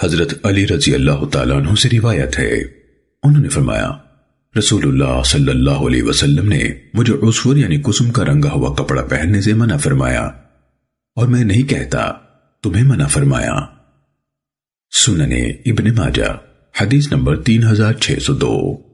حضرت علی رضی اللہ تعالیٰ عنہ سے روایت ہے۔ انہوں نے فرمایا، رسول اللہ صلی اللہ علیہ وسلم نے مجھے عصفر یعنی قسم کا رنگا ہوا کپڑا پہننے سے منع فرمایا۔ اور میں نہیں کہتا، تمہیں منع فرمایا۔ سننے ابن ماجہ، حدیث نمبر تین ہزار چھ سو دو۔